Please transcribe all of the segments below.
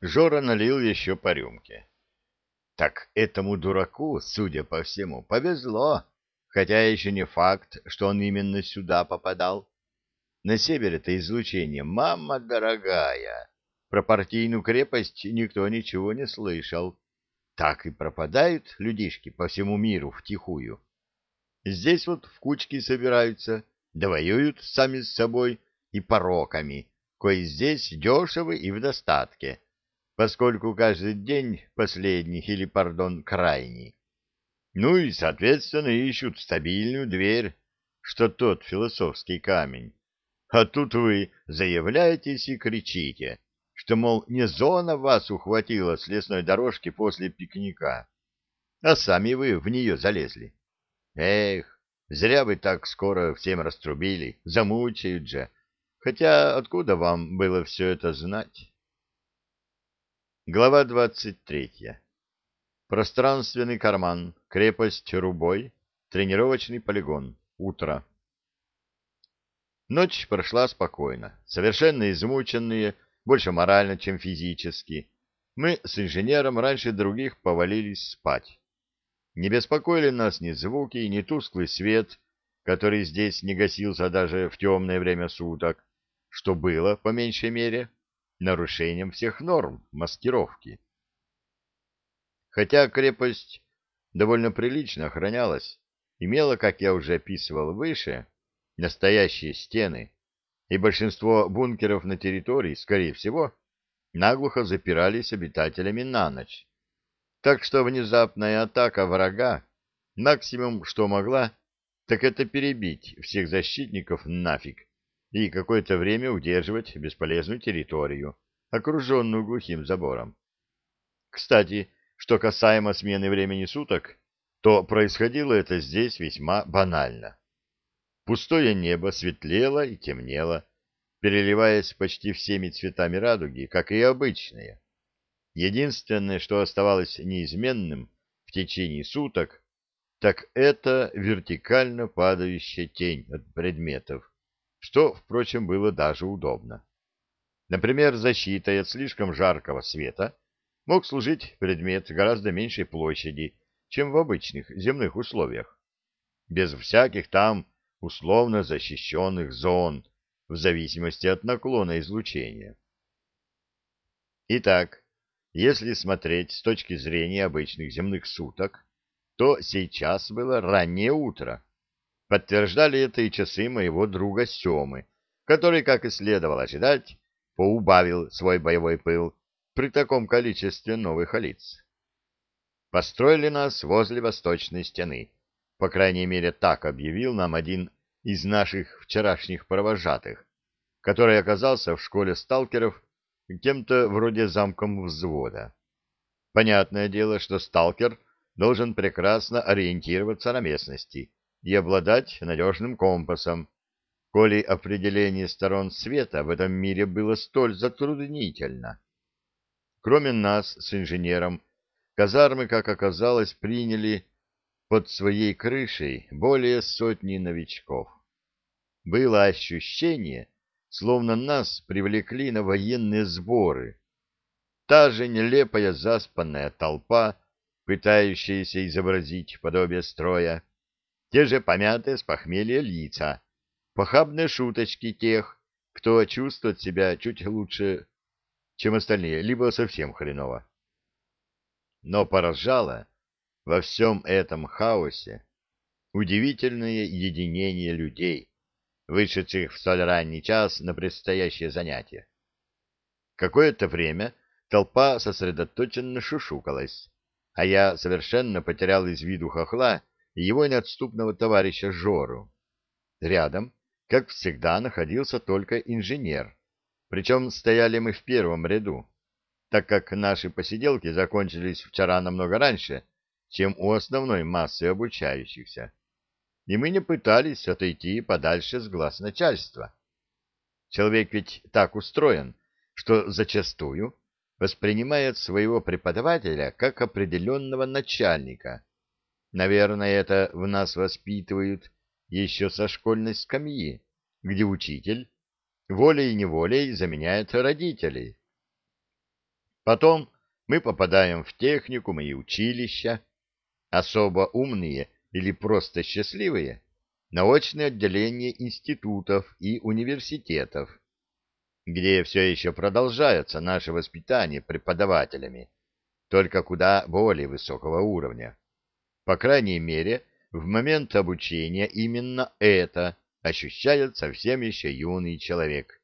Жора налил еще по рюмке. Так этому дураку, судя по всему, повезло, хотя еще не факт, что он именно сюда попадал. На севере-то излучение, мама дорогая. Про партийную крепость никто ничего не слышал. Так и пропадают людишки по всему миру втихую. Здесь вот в кучки собираются, да воюют сами с собой и пороками, кои здесь дешевы и в достатке поскольку каждый день последний или, пардон, крайний. Ну и, соответственно, ищут стабильную дверь, что тот философский камень. А тут вы заявляетесь и кричите, что, мол, не зона вас ухватила с лесной дорожки после пикника, а сами вы в нее залезли. Эх, зря вы так скоро всем раструбили, замучают же. Хотя откуда вам было все это знать? Глава 23. Пространственный карман, крепость Рубой, тренировочный полигон, утро. Ночь прошла спокойно, совершенно измученные, больше морально, чем физически. Мы с инженером раньше других повалились спать. Не беспокоили нас ни звуки, ни тусклый свет, который здесь не гасился даже в темное время суток, что было, по меньшей мере, нарушением всех норм маскировки. Хотя крепость довольно прилично охранялась, имела, как я уже описывал выше, настоящие стены, и большинство бункеров на территории, скорее всего, наглухо запирались обитателями на ночь. Так что внезапная атака врага, максимум, что могла, так это перебить всех защитников нафиг и какое-то время удерживать бесполезную территорию, окруженную глухим забором. Кстати, что касаемо смены времени суток, то происходило это здесь весьма банально. Пустое небо светлело и темнело, переливаясь почти всеми цветами радуги, как и обычные. Единственное, что оставалось неизменным в течение суток, так это вертикально падающая тень от предметов, что, впрочем, было даже удобно. Например, защитой от слишком жаркого света мог служить предмет гораздо меньшей площади, чем в обычных земных условиях, без всяких там условно защищенных зон, в зависимости от наклона излучения. Итак, если смотреть с точки зрения обычных земных суток, то сейчас было раннее утро, Подтверждали это и часы моего друга Семы, который, как и следовало ожидать, поубавил свой боевой пыл при таком количестве новых лиц. Построили нас возле восточной стены. По крайней мере, так объявил нам один из наших вчерашних провожатых, который оказался в школе сталкеров кем-то вроде замком взвода. Понятное дело, что сталкер должен прекрасно ориентироваться на местности и обладать надежным компасом, коли определение сторон света в этом мире было столь затруднительно. Кроме нас с инженером, казармы, как оказалось, приняли под своей крышей более сотни новичков. Было ощущение, словно нас привлекли на военные сборы. Та же нелепая заспанная толпа, пытающаяся изобразить подобие строя, те же помятые с похмелья лица, похабные шуточки тех, кто чувствует себя чуть лучше, чем остальные, либо совсем хреново. Но поражало во всем этом хаосе удивительное единение людей, вышедших в столь ранний час на предстоящее занятие. Какое-то время толпа сосредоточенно шушукалась, а я совершенно потерял из виду хохла его неотступного товарища Жору. Рядом, как всегда, находился только инженер, причем стояли мы в первом ряду, так как наши посиделки закончились вчера намного раньше, чем у основной массы обучающихся, и мы не пытались отойти подальше с глаз начальства. Человек ведь так устроен, что зачастую воспринимает своего преподавателя как определенного начальника, Наверное, это в нас воспитывают еще со школьной скамьи, где учитель волей и неволей заменяет родителей. Потом мы попадаем в техникумы и училища, особо умные или просто счастливые, научные отделения институтов и университетов, где все еще продолжается наше воспитание преподавателями, только куда более высокого уровня. По крайней мере, в момент обучения именно это ощущает совсем еще юный человек.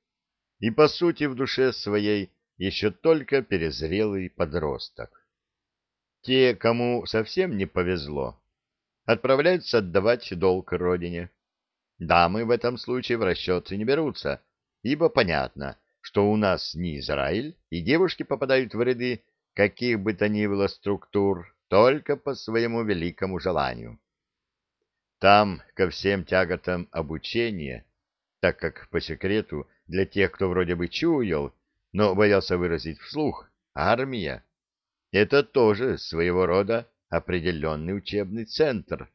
И, по сути, в душе своей еще только перезрелый подросток. Те, кому совсем не повезло, отправляются отдавать долг родине. Дамы в этом случае в расчет не берутся, ибо понятно, что у нас не Израиль, и девушки попадают в ряды каких бы то ни было структур только по своему великому желанию. Там ко всем тяготам обучения, так как по секрету для тех, кто вроде бы чуял, но боялся выразить вслух, армия — это тоже своего рода определенный учебный центр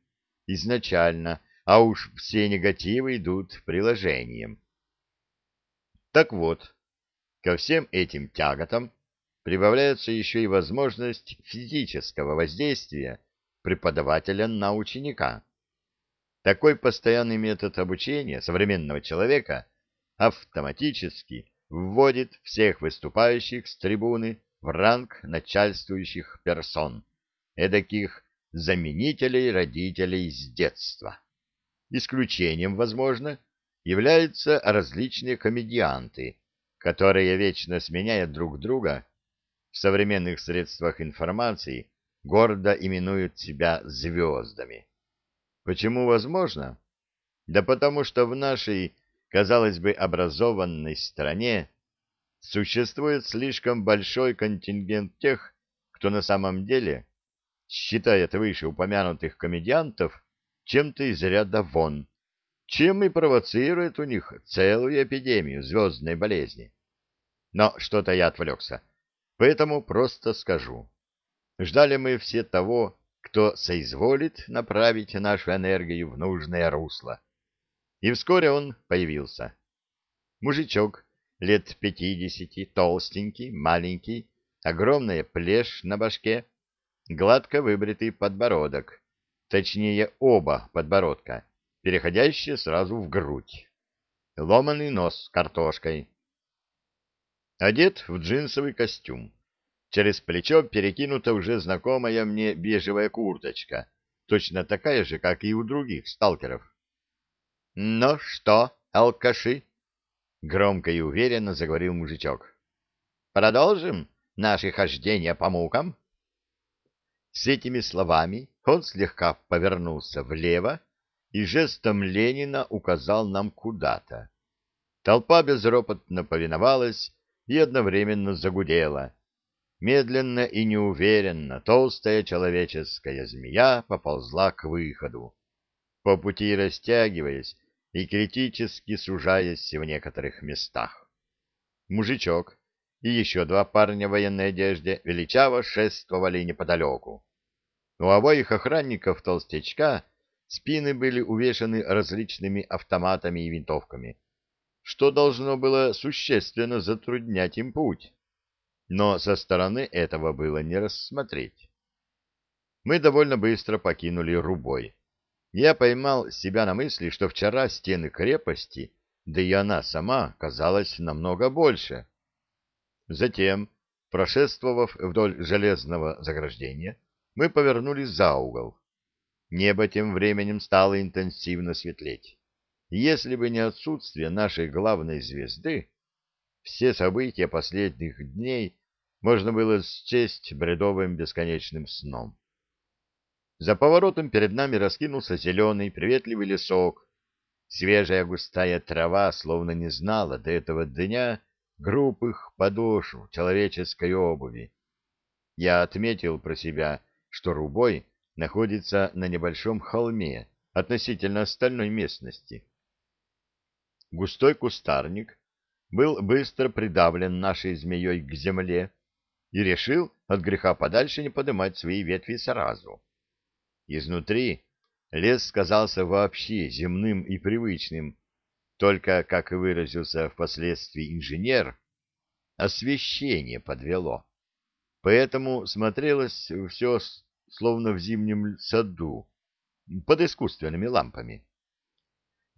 изначально, а уж все негативы идут приложением. Так вот, ко всем этим тяготам прибавляется еще и возможность физического воздействия преподавателя на ученика. Такой постоянный метод обучения современного человека автоматически вводит всех выступающих с трибуны в ранг начальствующих персон, эдаких заменителей родителей с детства. Исключением, возможно, являются различные комедианты, которые вечно сменяют друг друга в современных средствах информации, гордо именуют себя звездами. Почему возможно? Да потому что в нашей казалось бы, образованной стране существует слишком большой контингент тех, кто на самом деле считает вышеупомянутых комедиантов чем-то из ряда вон, чем и провоцирует у них целую эпидемию звездной болезни. Но что-то я отвлекся, поэтому просто скажу. Ждали мы все того, кто соизволит направить нашу энергию в нужное русло. И вскоре он появился. Мужичок, лет пятидесяти, толстенький, маленький, огромная плешь на башке, гладко выбритый подбородок, точнее оба подбородка, переходящие сразу в грудь, ломаный нос картошкой. Одет в джинсовый костюм. Через плечо перекинута уже знакомая мне бежевая курточка, точно такая же, как и у других сталкеров. «Ну что, алкаши?» — громко и уверенно заговорил мужичок. «Продолжим наши хождения по мукам?» С этими словами он слегка повернулся влево и жестом Ленина указал нам куда-то. Толпа безропотно повиновалась и одновременно загудела. Медленно и неуверенно толстая человеческая змея поползла к выходу, по пути растягиваясь и критически сужаясь в некоторых местах. Мужичок и еще два парня в военной одежде величаво шествовали неподалеку. У обоих охранников толстячка спины были увешаны различными автоматами и винтовками, что должно было существенно затруднять им путь. Но со стороны этого было не рассмотреть. Мы довольно быстро покинули Рубой я поймал себя на мысли, что вчера стены крепости, да и она сама, казалась намного больше. Затем, прошествовав вдоль железного заграждения, мы повернулись за угол. Небо тем временем стало интенсивно светлеть. Если бы не отсутствие нашей главной звезды, все события последних дней можно было счесть бредовым бесконечным сном. За поворотом перед нами раскинулся зеленый приветливый лесок. Свежая густая трава словно не знала до этого дня грубых подошв человеческой обуви. Я отметил про себя, что Рубой находится на небольшом холме относительно остальной местности. Густой кустарник был быстро придавлен нашей змеей к земле и решил от греха подальше не поднимать свои ветви сразу. Изнутри лес казался вообще земным и привычным, только, как и выразился впоследствии инженер, освещение подвело. поэтому смотрелось все словно в зимнем саду, под искусственными лампами.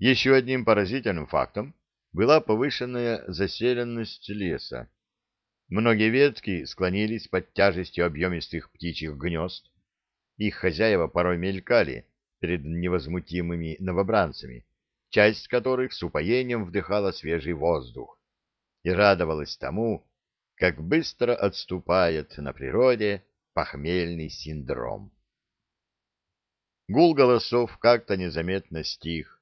Еще одним поразительным фактом была повышенная заселенность леса. Многие ветки склонились под тяжестью объемистых птичьих гнезд. Их хозяева порой мелькали перед невозмутимыми новобранцами, часть которых с упоением вдыхала свежий воздух и радовалась тому, как быстро отступает на природе похмельный синдром. Гул голосов как-то незаметно стих.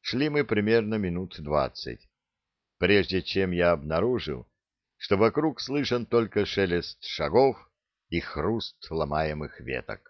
Шли мы примерно минут двадцать, прежде чем я обнаружил, что вокруг слышен только шелест шагов и хруст ломаемых веток.